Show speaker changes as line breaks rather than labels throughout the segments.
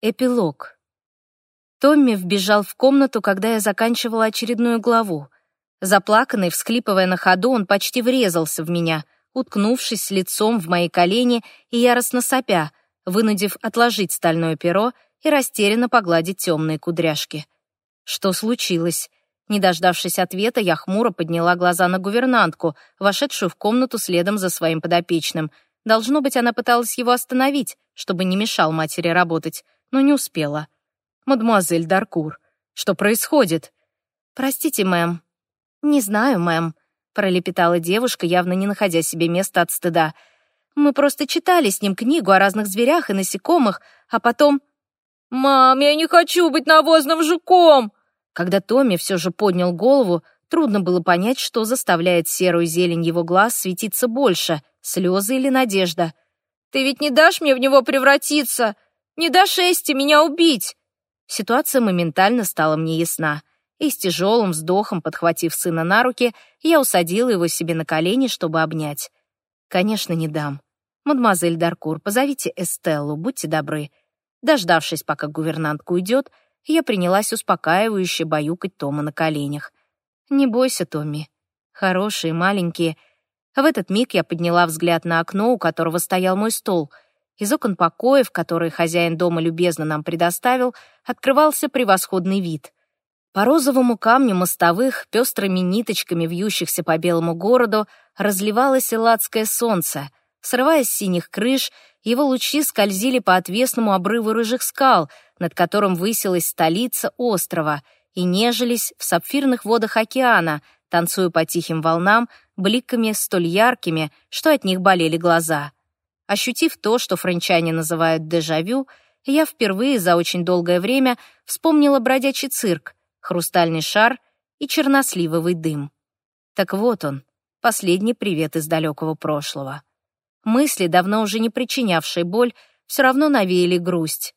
Эпилог. Томми вбежал в комнату, когда я заканчивала очередную главу. Заплаканный, всхлипывая на ходу, он почти врезался в меня, уткнувшись лицом в мои колени и яростно сопя, вынудив отложить стальное перо и растерянно погладить темные кудряшки. Что случилось? Не дождавшись ответа, я хмуро подняла глаза на гувернантку, вошедшую в комнату следом за своим подопечным. Должно быть, она пыталась его остановить, чтобы не мешал матери работать но не успела. «Мадемуазель Даркур, что происходит?» «Простите, мэм». «Не знаю, мэм», — пролепетала девушка, явно не находя себе места от стыда. «Мы просто читали с ним книгу о разных зверях и насекомых, а потом...» «Мам, я не хочу быть навозным жуком!» Когда Томми все же поднял голову, трудно было понять, что заставляет серую зелень его глаз светиться больше, слезы или надежда. «Ты ведь не дашь мне в него превратиться?» Не до шести меня убить!» Ситуация моментально стала мне ясна, и с тяжелым вздохом, подхватив сына на руки, я усадила его себе на колени, чтобы обнять. «Конечно, не дам. Мадемуазель Даркур, позовите Эстеллу, будьте добры». Дождавшись, пока гувернантка уйдет, я принялась успокаивающе баюкать Тома на коленях. «Не бойся, Томми. Хорошие, маленькие». В этот миг я подняла взгляд на окно, у которого стоял мой стол — из окон покоев, которые хозяин дома любезно нам предоставил, открывался превосходный вид. По розовому камню мостовых, пестрыми ниточками вьющихся по белому городу, разливалось элладское солнце. Срываясь с синих крыш, его лучи скользили по отвесному обрыву рыжих скал, над которым высилась столица острова, и нежились в сапфирных водах океана, танцуя по тихим волнам, бликами столь яркими, что от них болели глаза — Ощутив то, что франчане называют дежавю, я впервые за очень долгое время вспомнила бродячий цирк, хрустальный шар и черносливовый дым. Так вот он, последний привет из далекого прошлого. Мысли, давно уже не причинявшие боль, все равно навеяли грусть.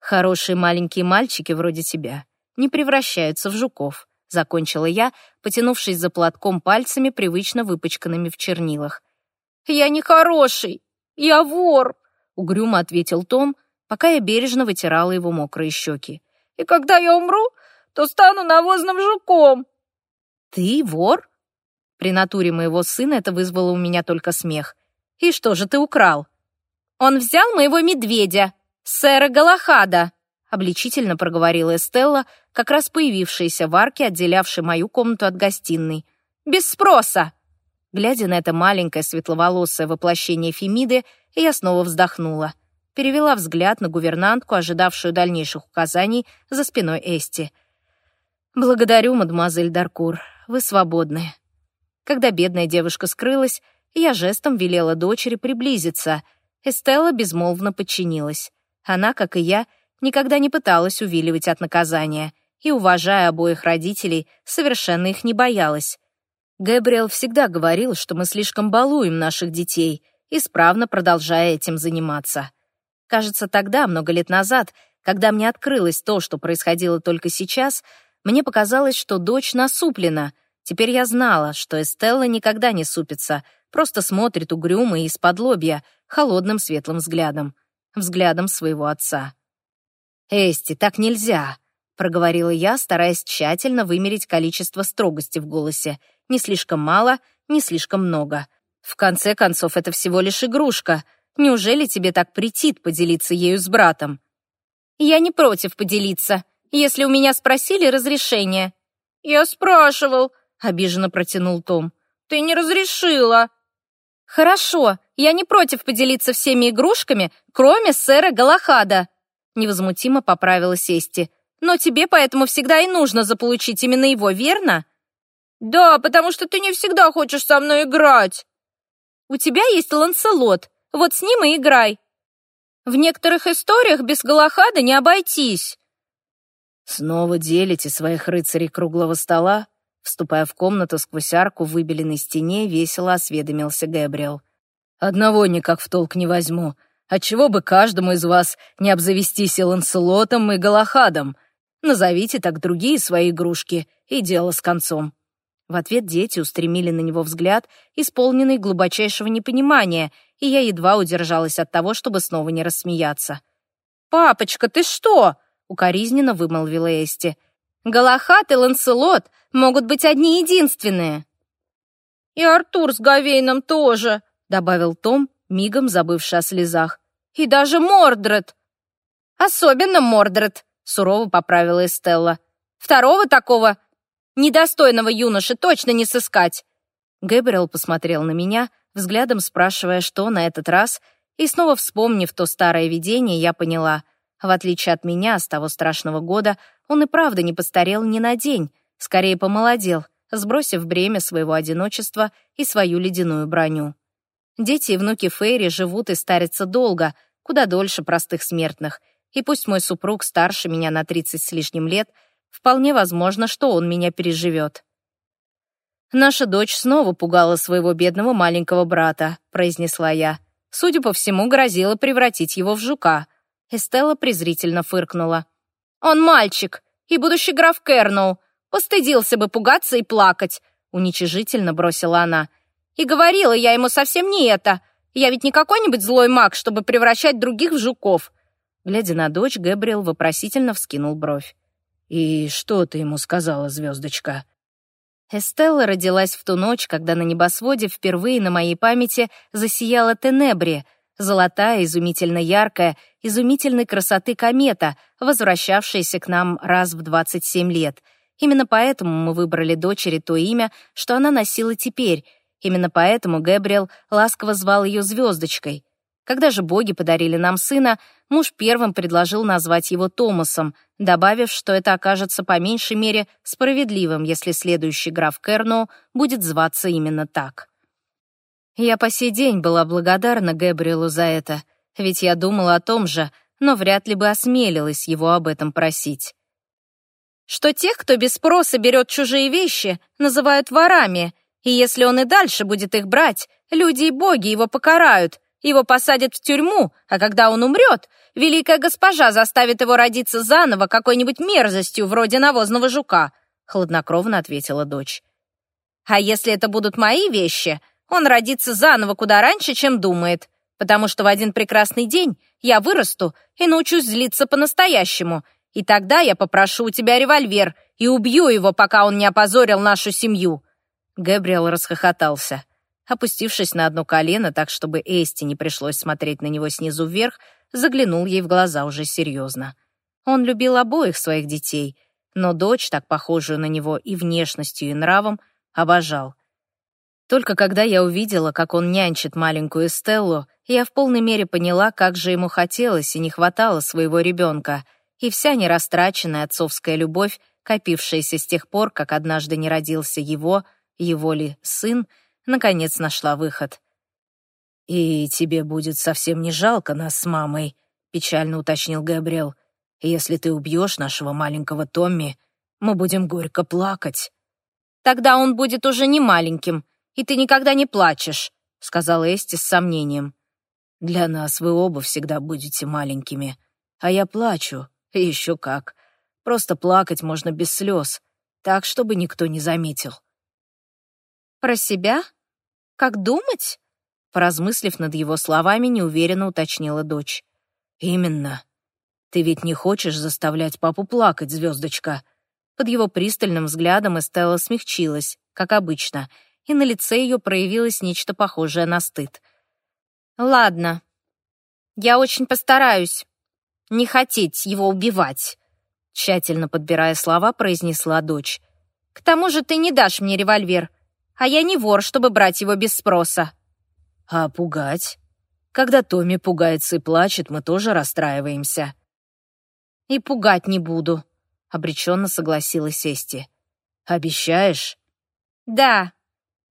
Хорошие маленькие мальчики вроде тебя не превращаются в жуков, закончила я, потянувшись за платком пальцами, привычно выпачканными в чернилах. «Я не хороший!» «Я вор!» — угрюмо ответил Том, пока я бережно вытирала его мокрые щеки. «И когда я умру, то стану навозным жуком!» «Ты вор?» При натуре моего сына это вызвало у меня только смех. «И что же ты украл?» «Он взял моего медведя, сэра Галахада», обличительно проговорила Эстелла, как раз появившаяся в арке, отделявшей мою комнату от гостиной. «Без спроса!» Глядя на это маленькое светловолосое воплощение Фемиды, я снова вздохнула. Перевела взгляд на гувернантку, ожидавшую дальнейших указаний за спиной Эсти. «Благодарю, мадемуазель Даркур, вы свободны». Когда бедная девушка скрылась, я жестом велела дочери приблизиться. Эстелла безмолвно подчинилась. Она, как и я, никогда не пыталась увиливать от наказания и, уважая обоих родителей, совершенно их не боялась. Гэбриэл всегда говорил, что мы слишком балуем наших детей, исправно продолжая этим заниматься. Кажется, тогда, много лет назад, когда мне открылось то, что происходило только сейчас, мне показалось, что дочь насуплена. Теперь я знала, что Эстелла никогда не супится, просто смотрит угрюмо и из-под лобья, холодным светлым взглядом. Взглядом своего отца. «Эсти, так нельзя!» — проговорила я, стараясь тщательно вымерить количество строгости в голосе — не слишком мало, не слишком много. В конце концов, это всего лишь игрушка. Неужели тебе так претит поделиться ею с братом? Я не против поделиться, если у меня спросили разрешение. Я спрашивал, обиженно протянул Том. Ты не разрешила. Хорошо, я не против поделиться всеми игрушками, кроме сэра Галахада. Невозмутимо поправила Сести. Но тебе поэтому всегда и нужно заполучить именно его, верно? «Да, потому что ты не всегда хочешь со мной играть». «У тебя есть Ланселот, вот с ним и играй. В некоторых историях без Галахада не обойтись».
«Снова делите своих рыцарей круглого стола?» Вступая в комнату сквозь арку в выбеленной стене, весело осведомился Гэбриэл. «Одного никак в толк не возьму. Отчего бы каждому из вас не обзавестись и Ланселотом, и Галахадом? Назовите так другие свои игрушки, и дело с концом». В ответ дети устремили на него взгляд, исполненный глубочайшего непонимания, и я едва удержалась от того, чтобы снова не рассмеяться.
«Папочка, ты что?» — укоризненно вымолвила Эсти. «Галахат и Ланселот могут быть одни единственные». «И Артур с Гавейном тоже», — добавил Том, мигом забывший о слезах. «И даже Мордред». «Особенно Мордред», — сурово поправила Эстелла. «Второго такого недостойного юноши точно не сыскать». Гэбриэл посмотрел на меня, взглядом спрашивая, что на этот раз, и снова вспомнив то старое видение, я поняла. В отличие от меня, с того страшного года, он и правда не постарел ни на день, скорее помолодел, сбросив бремя своего одиночества и свою ледяную броню. Дети и внуки Фейри живут и старятся долго, куда дольше простых смертных, и пусть мой супруг старше меня на 30 с лишним лет, вполне возможно, что он меня переживет. «Наша дочь снова пугала своего бедного маленького брата», — произнесла я. Судя по всему, грозила превратить его в жука. Эстелла презрительно фыркнула. «Он мальчик и будущий граф Керноу. Постыдился бы пугаться и плакать», — уничижительно бросила она. «И говорила я ему совсем не это. Я ведь не какой-нибудь злой маг, чтобы превращать других в жуков». Глядя на дочь, Гэбриэл вопросительно вскинул бровь. «И что ты ему сказала, звездочка?» Эстелла родилась в ту ночь, когда на небосводе впервые на моей памяти засияла Тенебри, золотая, изумительно яркая, изумительной красоты комета, возвращавшаяся к нам раз в 27 лет. Именно поэтому мы выбрали дочери то имя, что она носила теперь. Именно поэтому Гэбриэл ласково звал ее звездочкой. Когда же боги подарили нам сына, муж первым предложил назвать его Томасом, добавив, что это окажется по меньшей мере справедливым, если следующий граф Керноу будет зваться именно так. Я по сей день была благодарна Гэбриэлу за это, ведь я думала о том же, но вряд ли бы осмелилась его об этом просить. Что тех, кто без спроса берет чужие вещи, называют ворами, и если он и дальше будет их брать, люди и боги его покарают — его посадят в тюрьму, а когда он умрет, великая госпожа заставит его родиться заново какой-нибудь мерзостью вроде навозного жука», — хладнокровно ответила дочь. «А если это будут мои вещи, он родится заново куда раньше, чем думает, потому что в один прекрасный день я вырасту и научусь злиться по-настоящему, и тогда я попрошу у тебя револьвер и убью его, пока он не опозорил нашу семью». Гэбриэл расхохотался. Опустившись на одно колено, так чтобы Эсти не пришлось смотреть на него снизу вверх, заглянул ей в глаза уже серьезно. Он любил обоих своих детей, но дочь, так похожую на него и внешностью, и нравом, обожал. Только когда я увидела, как он нянчит маленькую Стеллу, я в полной мере поняла, как же ему хотелось и не хватало своего ребенка, и вся нерастраченная отцовская любовь, копившаяся с тех пор, как однажды не родился его, его ли сын, наконец нашла выход. «И тебе будет совсем не жалко нас с мамой», — печально уточнил Габриэл. «Если ты убьешь нашего маленького Томми, мы будем горько плакать». «Тогда он будет уже не маленьким, и ты никогда не плачешь», — сказала Эсти с сомнением. «Для нас вы оба всегда будете маленькими, а я плачу, еще как. Просто плакать можно без слез, так, чтобы никто не заметил». «Про себя?» Как думать?» Поразмыслив над его словами, неуверенно уточнила дочь.
«Именно. Ты ведь не хочешь заставлять папу плакать, звездочка?»
Под его пристальным взглядом Эстелла смягчилась, как обычно, и на лице ее проявилось нечто похожее на стыд. «Ладно, я очень постараюсь не хотеть его убивать», тщательно подбирая слова, произнесла дочь. «К тому же ты не дашь мне револьвер а я не вор, чтобы брать его без спроса».
«А пугать? Когда Томми пугается и плачет, мы тоже расстраиваемся».
«И пугать не буду», — обреченно согласилась Эсти.
«Обещаешь?»
«Да».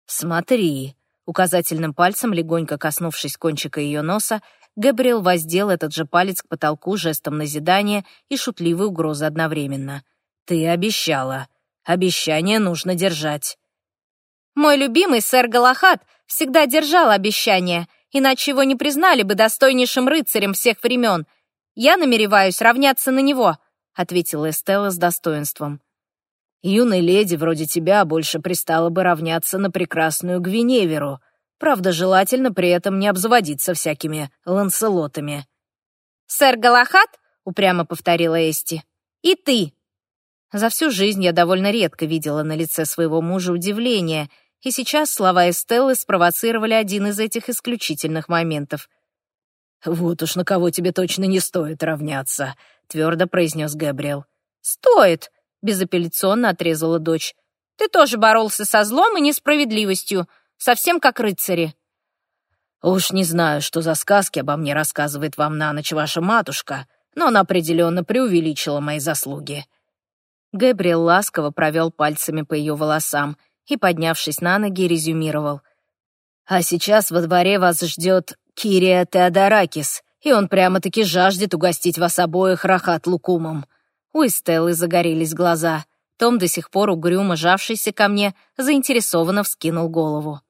«Смотри», — указательным пальцем, легонько коснувшись кончика ее носа, Габриэл воздел этот же палец к потолку жестом назидания и шутливой угрозы одновременно. «Ты обещала. Обещание нужно держать».
Мой любимый сэр Галахад всегда держал обещания, иначе его не признали бы достойнейшим рыцарем всех времен. Я намереваюсь равняться на него», — ответила Эстелла с достоинством.
«Юной леди вроде тебя больше пристала бы равняться на прекрасную Гвиневеру. Правда, желательно при этом не обзаводиться всякими ланселотами».
«Сэр Галахад упрямо повторила Эсти. «И ты!» За всю жизнь я довольно редко видела на лице своего мужа удивление, и сейчас слова Эстеллы спровоцировали один из этих исключительных моментов.
«Вот уж на кого тебе точно не стоит равняться», — твердо произнес Габриэл.
«Стоит», — безапелляционно отрезала дочь. «Ты тоже боролся со злом и несправедливостью, совсем как рыцари».
«Уж не знаю, что за сказки обо мне рассказывает вам на ночь ваша матушка, но она определенно преувеличила мои заслуги».
Гэбриэл ласково провел пальцами по ее волосам и, поднявшись на ноги, резюмировал.
«А сейчас во дворе вас ждет Кирия Теодоракис, и он прямо-таки жаждет угостить вас обоих рахат лукумом».
У Эстеллы загорелись глаза. Том, до сих пор угрюмо жавшийся ко мне, заинтересованно вскинул голову.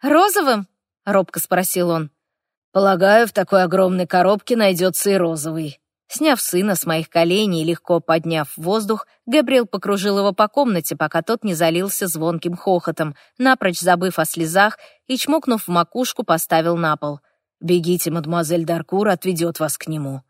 «Розовым?» — робко спросил он.
«Полагаю, в такой огромной коробке найдется и розовый».
Сняв сына с моих коленей и легко подняв в воздух, Габриэл покружил его по комнате, пока тот не залился звонким хохотом, напрочь забыв о слезах и, чмокнув в макушку, поставил на пол. «Бегите, мадемуазель Даркур отведет вас к нему».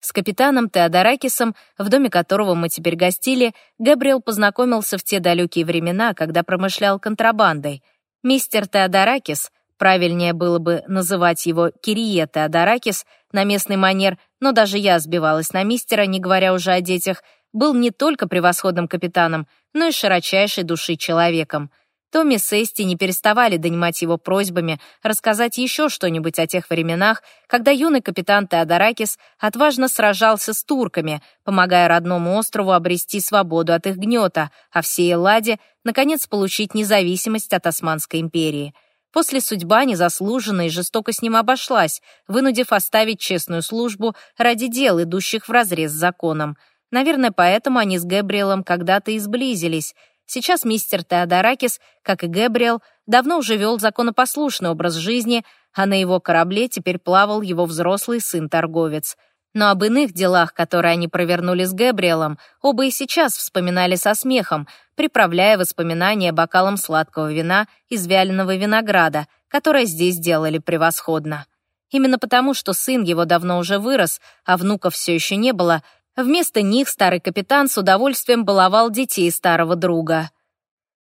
С капитаном Теодоракисом, в доме которого мы теперь гостили, Габриэл познакомился в те далекие времена, когда промышлял контрабандой. Мистер Теодоракис, правильнее было бы называть его Кирие Теодоракис, на местный манер, но даже я сбивалась на мистера, не говоря уже о детях, был не только превосходным капитаном, но и широчайшей души человеком. Томми с Эсти не переставали донимать его просьбами рассказать еще что-нибудь о тех временах, когда юный капитан Теодоракис отважно сражался с турками, помогая родному острову обрести свободу от их гнета, а всей Элладе, наконец, получить независимость от Османской империи — После судьба незаслуженно и жестоко с ним обошлась, вынудив оставить честную службу ради дел, идущих вразрез с законом. Наверное, поэтому они с Гэбриэлом когда-то и сблизились. Сейчас мистер Теодоракис, как и Гэбриэл, давно уже вел законопослушный образ жизни, а на его корабле теперь плавал его взрослый сын-торговец — но об иных делах, которые они провернули с Гэбриэлом, оба и сейчас вспоминали со смехом, приправляя воспоминания бокалом сладкого вина из вяленого винограда, которое здесь делали превосходно. Именно потому, что сын его давно уже вырос, а внуков все еще не было, вместо них старый капитан с удовольствием баловал детей старого друга.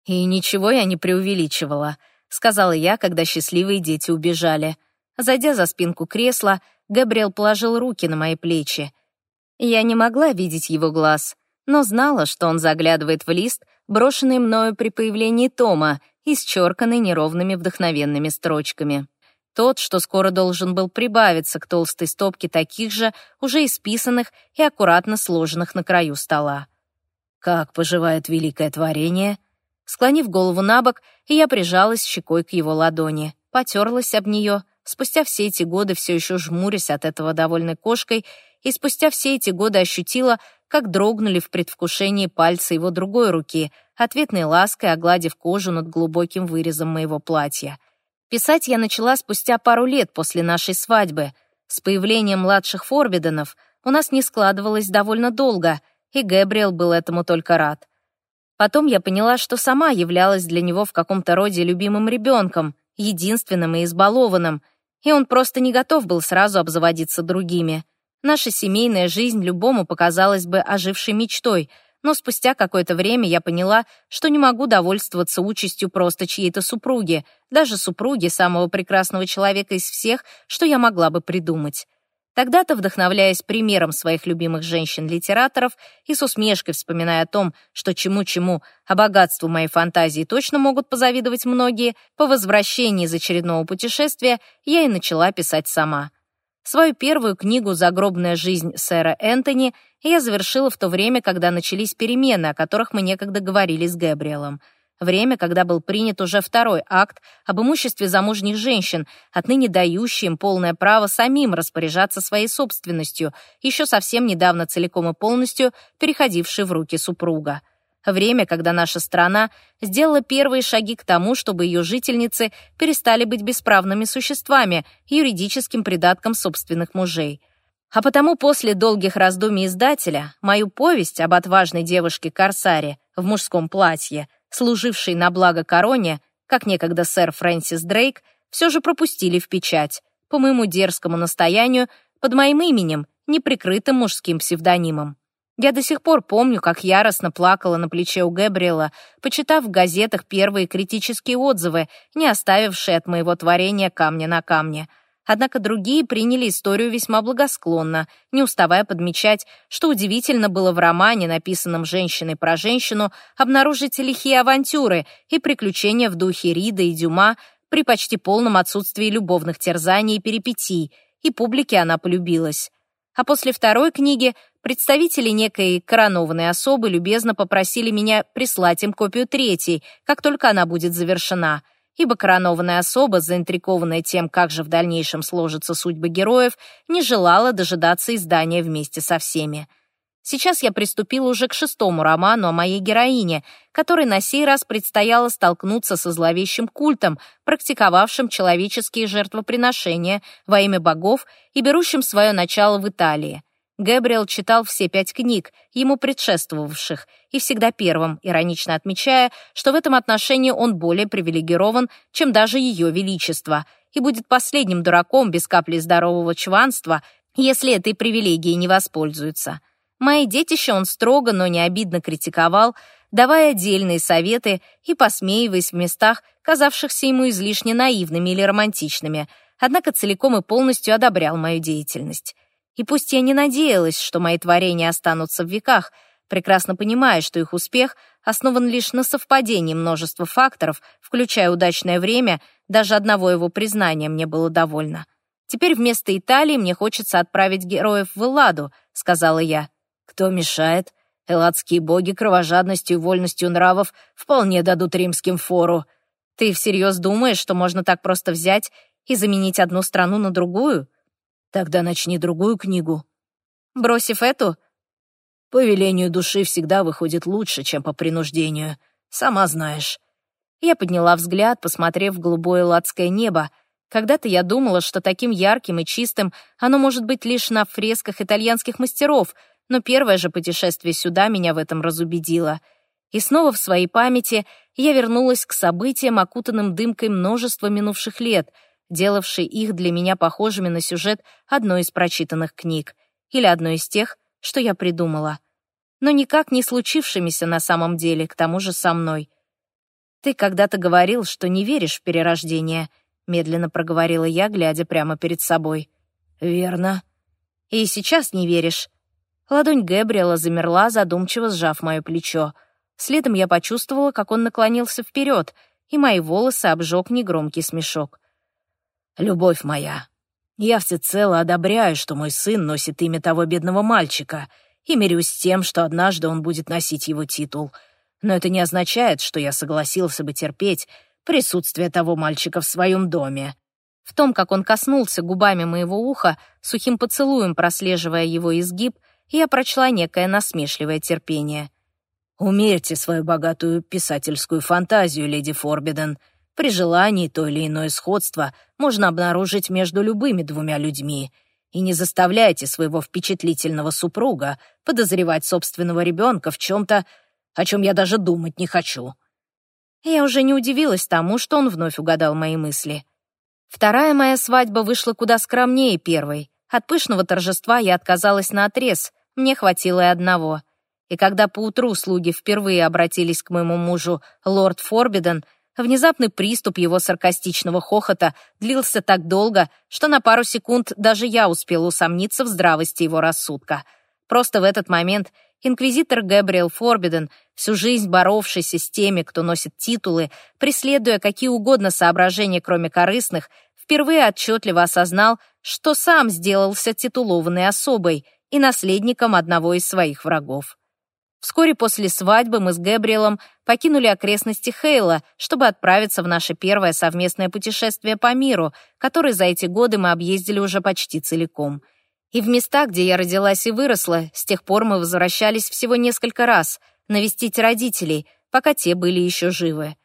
«И ничего я не преувеличивала», — сказала я, когда счастливые дети убежали. Зайдя за спинку кресла, Габриэл положил руки на мои плечи. Я не могла видеть его глаз, но знала, что он заглядывает в лист, брошенный мною при появлении Тома, исчерканный неровными вдохновенными строчками. Тот, что скоро должен был прибавиться к толстой стопке таких же, уже исписанных и аккуратно сложенных на краю стола.
«Как поживает великое творение?»
Склонив голову на бок, я прижалась щекой к его ладони, потерлась об нее — спустя все эти годы все еще жмурясь от этого довольной кошкой, и спустя все эти годы ощутила, как дрогнули в предвкушении пальцы его другой руки, ответной лаской огладив кожу над глубоким вырезом моего платья. Писать я начала спустя пару лет после нашей свадьбы. С появлением младших Форбиденов у нас не складывалось довольно долго, и Гэбриэл был этому только рад. Потом я поняла, что сама являлась для него в каком-то роде любимым ребенком, единственным и избалованным — и он просто не готов был сразу обзаводиться другими. Наша семейная жизнь любому показалась бы ожившей мечтой, но спустя какое-то время я поняла, что не могу довольствоваться участью просто чьей-то супруги, даже супруги самого прекрасного человека из всех, что я могла бы придумать. Тогда-то, вдохновляясь примером своих любимых женщин-литераторов и с усмешкой вспоминая о том, что чему-чему, а богатству моей фантазии точно могут позавидовать многие, по возвращении из очередного путешествия я и начала писать сама. Свою первую книгу «Загробная жизнь сэра Энтони» я завершила в то время, когда начались перемены, о которых мы некогда говорили с Гэбриэлом — Время, когда был принят уже второй акт об имуществе замужних женщин, отныне дающий им полное право самим распоряжаться своей собственностью, еще совсем недавно целиком и полностью переходившей в руки супруга. Время, когда наша страна сделала первые шаги к тому, чтобы ее жительницы перестали быть бесправными существами, юридическим придатком собственных мужей. А потому после долгих раздумий издателя мою повесть об отважной девушке-корсаре в мужском платье служивший на благо короне, как некогда сэр Фрэнсис Дрейк, все же пропустили в печать. По моему дерзкому настоянию, под моим именем, неприкрытым мужским псевдонимом. Я до сих пор помню, как яростно плакала на плече у Гэбриэла, почитав в газетах первые критические отзывы, не оставившие от моего творения камня на камне. Однако другие приняли историю весьма благосклонно, не уставая подмечать, что удивительно было в романе, написанном женщиной про женщину, обнаружить лихие авантюры и приключения в духе Рида и Дюма при почти полном отсутствии любовных терзаний и перипетий, и публике она полюбилась. А после второй книги представители некой коронованной особы любезно попросили меня прислать им копию третьей, как только она будет завершена, ибо коронованная особа, заинтрикованная тем, как же в дальнейшем сложатся судьбы героев, не желала дожидаться издания вместе со всеми. Сейчас я приступила уже к шестому роману о моей героине, которой на сей раз предстояло столкнуться со зловещим культом, практиковавшим человеческие жертвоприношения во имя богов и берущим свое начало в Италии. Гэбриэл читал все пять книг, ему предшествовавших, и всегда первым, иронично отмечая, что в этом отношении он более привилегирован, чем даже ее величество, и будет последним дураком без капли здорового чванства, если этой привилегией не воспользуется. Мои детище он строго, но не обидно критиковал, давая отдельные советы и посмеиваясь в местах, казавшихся ему излишне наивными или романтичными, однако целиком и полностью одобрял мою деятельность. И пусть я не надеялась, что мои творения останутся в веках, прекрасно понимая, что их успех основан лишь на совпадении множества факторов, включая удачное время, даже одного его признания мне было довольно. «Теперь вместо Италии мне хочется отправить героев в Элладу», — сказала я. Кто мешает? Элладские боги кровожадностью и вольностью нравов вполне дадут римским фору. Ты всерьез думаешь, что можно так просто взять и заменить одну страну на другую? Тогда начни другую книгу. Бросив эту? По велению души всегда выходит лучше, чем по принуждению. Сама знаешь. Я подняла взгляд, посмотрев в голубое ладское небо. Когда-то я думала, что таким ярким и чистым оно может быть лишь на фресках итальянских мастеров — но первое же путешествие сюда меня в этом разубедило. И снова в своей памяти я вернулась к событиям, окутанным дымкой множества минувших лет, делавшей их для меня похожими на сюжет одной из прочитанных книг или одной из тех, что я придумала. Но никак не случившимися на самом деле, к тому же со мной. «Ты когда-то говорил, что не веришь в перерождение», — медленно проговорила я, глядя прямо перед собой. «Верно». «И сейчас не веришь?» Ладонь Гэбриэла замерла, задумчиво сжав мое плечо. Следом я почувствовала, как он наклонился вперед, и мои волосы обжег негромкий смешок. «Любовь моя, я всецело одобряю, что мой сын носит имя того бедного мальчика, и мирюсь с тем, что однажды он будет носить его титул. Но это не означает, что я согласился бы терпеть присутствие того мальчика в своем доме». В том, как он коснулся губами моего уха, сухим поцелуем прослеживая его изгиб, я прочла некое насмешливое терпение. «Умерьте свою богатую писательскую фантазию, леди Форбиден. При желании то или иное сходство можно обнаружить между любыми двумя людьми. И не заставляйте своего впечатлительного супруга подозревать собственного ребенка в чем-то, о чем я даже думать не хочу». Я уже не удивилась тому, что он вновь угадал мои мысли. Вторая моя свадьба вышла куда скромнее первой. От пышного торжества я отказалась на отрез, мне хватило и одного. И когда поутру слуги впервые обратились к моему мужу, лорд Форбиден, внезапный приступ его саркастичного хохота длился так долго, что на пару секунд даже я успела усомниться в здравости его рассудка. Просто в этот момент инквизитор Гэбриэл Форбиден, всю жизнь боровшийся с теми, кто носит титулы, преследуя какие угодно соображения, кроме корыстных, впервые отчетливо осознал, что сам сделался титулованной особой — и наследником одного из своих врагов. Вскоре после свадьбы мы с Гэбриэлом покинули окрестности Хейла, чтобы отправиться в наше первое совместное путешествие по миру, которое за эти годы мы объездили уже почти целиком. И в места, где я родилась и выросла, с тех пор мы возвращались всего несколько раз, навестить родителей, пока те были еще живы.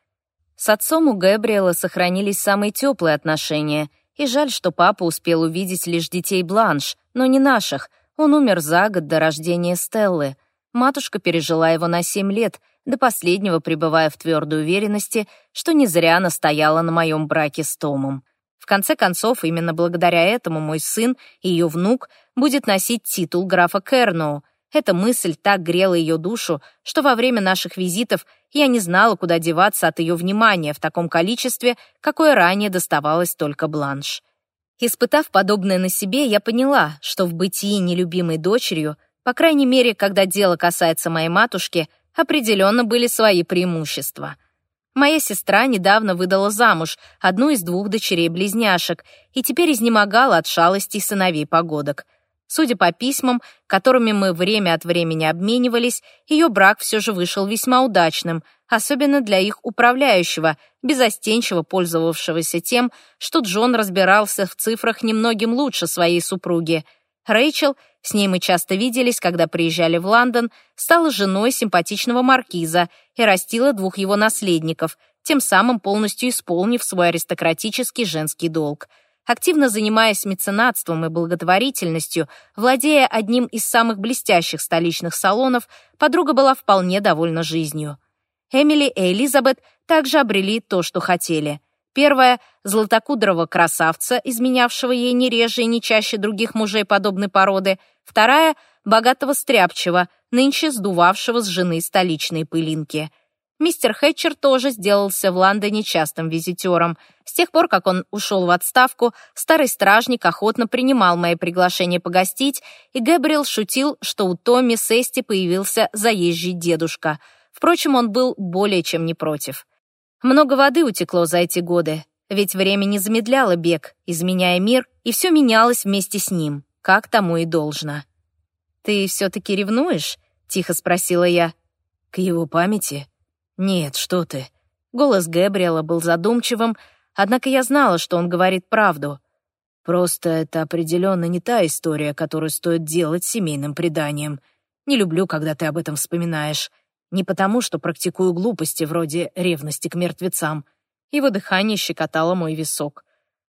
С отцом у Гэбриэла сохранились самые теплые отношения, и жаль, что папа успел увидеть лишь детей Бланш, но не наших — он умер за год до рождения Стеллы. Матушка пережила его на семь лет, до последнего пребывая в твердой уверенности, что не зря настояла на моем браке с Томом. В конце концов, именно благодаря этому мой сын и ее внук будет носить титул графа Керноу. Эта мысль так грела ее душу, что во время наших визитов я не знала, куда деваться от ее внимания в таком количестве, какое ранее доставалось только Бланш. Испытав подобное на себе, я поняла, что в бытии нелюбимой дочерью, по крайней мере, когда дело касается моей матушки, определенно были свои преимущества. Моя сестра недавно выдала замуж одну из двух дочерей-близняшек и теперь изнемогала от шалостей сыновей погодок. Судя по письмам, которыми мы время от времени обменивались, ее брак все же вышел весьма удачным, особенно для их управляющего, безостенчиво пользовавшегося тем, что Джон разбирался в цифрах немногим лучше своей супруги. Рэйчел, с ней мы часто виделись, когда приезжали в Лондон, стала женой симпатичного маркиза и растила двух его наследников, тем самым полностью исполнив свой аристократический женский долг — активно занимаясь меценатством и благотворительностью, владея одним из самых блестящих столичных салонов, подруга была вполне довольна жизнью. Эмили и Элизабет также обрели то, что хотели. Первая — златокудрого красавца, изменявшего ей не реже и не чаще других мужей подобной породы. Вторая — богатого стряпчего, нынче сдувавшего с жены столичные пылинки — Мистер Хэтчер тоже сделался в Лондоне частым визитером. С тех пор, как он ушел в отставку, старый стражник охотно принимал мои приглашения погостить, и Гэбриэл шутил, что у Томми Сести появился заезжий дедушка. Впрочем, он был более чем не против. Много воды утекло за эти годы, ведь время не замедляло бег, изменяя мир, и все менялось вместе с ним, как тому и должно. «Ты все-таки ревнуешь?» — тихо спросила я.
«К его памяти?» «Нет, что ты». Голос Гэбриэла был задумчивым, однако я знала, что он говорит правду. Просто это определенно не та история, которую стоит делать семейным преданием. Не люблю, когда ты об этом вспоминаешь. Не потому, что практикую глупости вроде ревности к мертвецам. Его дыхание щекотало мой висок.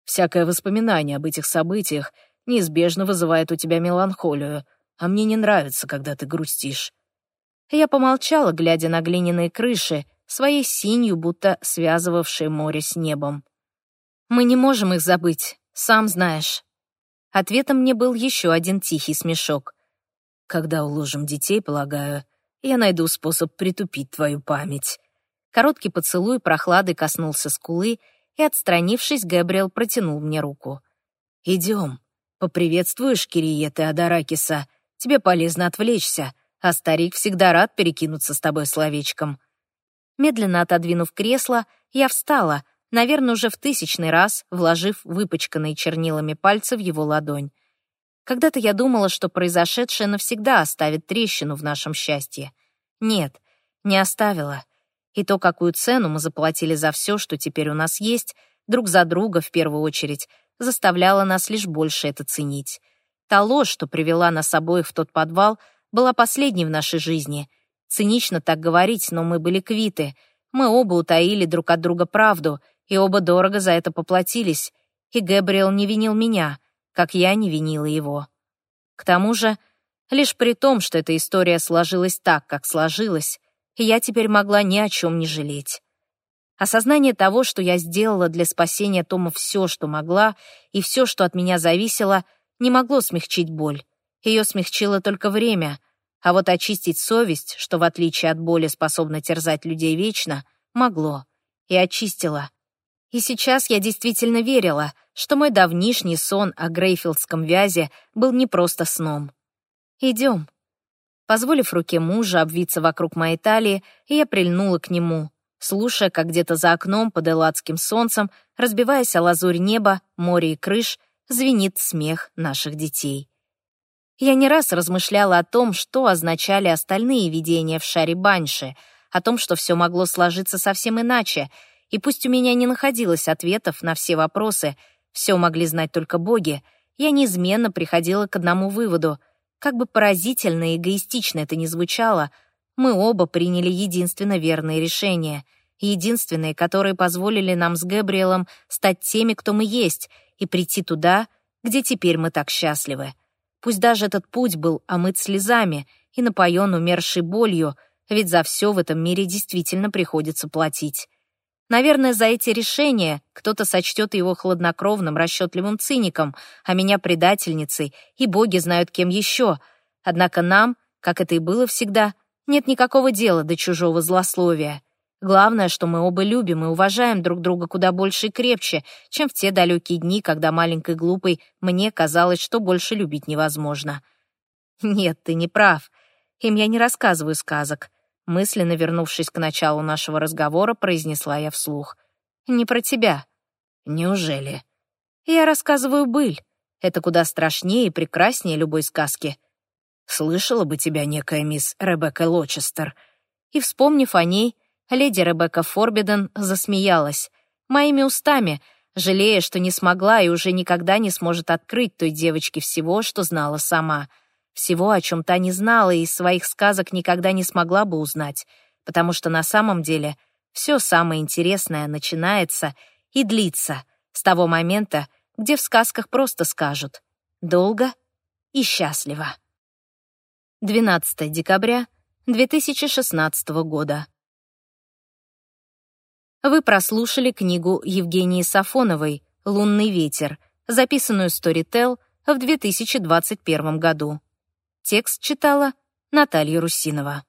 Всякое воспоминание об этих событиях неизбежно вызывает у тебя меланхолию, а мне не нравится, когда ты грустишь. Я помолчала, глядя на глиняные крыши, своей синью, будто связывавшие море с небом. «Мы не можем их забыть, сам знаешь». Ответом мне был еще один тихий смешок. «Когда уложим детей, полагаю, я найду способ притупить твою память». Короткий поцелуй прохлады коснулся скулы, и, отстранившись, Габриэл протянул мне руку. «Идем. Поприветствуешь Кириеты Адаракиса. Тебе полезно отвлечься а старик всегда рад перекинуться с тобой словечком». Медленно отодвинув кресло, я встала, наверное, уже в тысячный раз, вложив выпачканные чернилами пальцы в его ладонь. Когда-то я думала, что произошедшее навсегда оставит трещину в нашем счастье. Нет, не оставила. И то, какую цену мы заплатили за все, что теперь у нас есть, друг за друга в первую очередь, заставляло нас лишь больше это ценить. Та ложь, что привела нас обоих в тот подвал, была последней в нашей жизни. Цинично так говорить, но мы были квиты. Мы оба утаили друг от друга правду, и оба дорого за это поплатились. И Гэбриэл не винил меня, как я не винила его. К тому же, лишь при том, что эта история сложилась так, как сложилась, я теперь могла ни о чем не жалеть. Осознание того, что я сделала для спасения Тома все, что могла, и все, что от меня зависело, не могло смягчить боль. Ее смягчило только время, а вот очистить совесть, что в отличие от боли способна терзать людей вечно, могло. И очистило. И сейчас я действительно верила, что мой давнишний сон о Грейфилдском вязе был не просто сном. «Идем». Позволив руке мужа обвиться вокруг моей талии, я прильнула к нему, слушая, как где-то за окном под элладским солнцем, разбиваясь о лазурь неба, море и крыш, звенит смех наших детей. Я не раз размышляла о том, что означали остальные видения в шаре Банши, о том, что все могло сложиться совсем иначе, и пусть у меня не находилось ответов на все вопросы, все могли знать только боги, я неизменно приходила к одному выводу. Как бы поразительно и эгоистично это ни звучало, мы оба приняли единственно верные решения, единственные, которые позволили нам с Габриэлом стать теми, кто мы есть, и прийти туда, где теперь мы так счастливы. Пусть даже этот путь был омыт слезами и напоен умершей болью, ведь за все в этом мире действительно приходится платить.
Наверное, за эти решения кто-то сочтет его хладнокровным, расчетливым циником, а меня предательницей, и боги знают кем еще. Однако нам, как это и было всегда, нет никакого дела до чужого злословия. Главное, что мы оба любим и уважаем друг друга куда больше и крепче, чем в те далекие дни, когда маленькой глупой мне казалось, что больше любить невозможно. Нет, ты не прав. Им я не рассказываю сказок. Мысленно вернувшись к началу нашего разговора, произнесла я вслух. «Не про тебя». «Неужели?» «Я рассказываю быль. Это куда страшнее и прекраснее любой сказки». «Слышала бы тебя некая мисс Ребекка Лочестер». И, вспомнив о ней, леди Ребекка Форбиден засмеялась. Моими устами, жалея, что не смогла и уже никогда не сможет открыть той девочке всего, что знала сама — всего, о чем та не знала и из своих сказок никогда не смогла бы узнать, потому что на самом деле все самое интересное начинается и длится с того момента, где в сказках просто скажут «долго и счастливо». 12 декабря 2016 года. Вы прослушали книгу Евгении Сафоновой «Лунный ветер», записанную Storytel в 2021 году. Текст читала Наталья Русинова.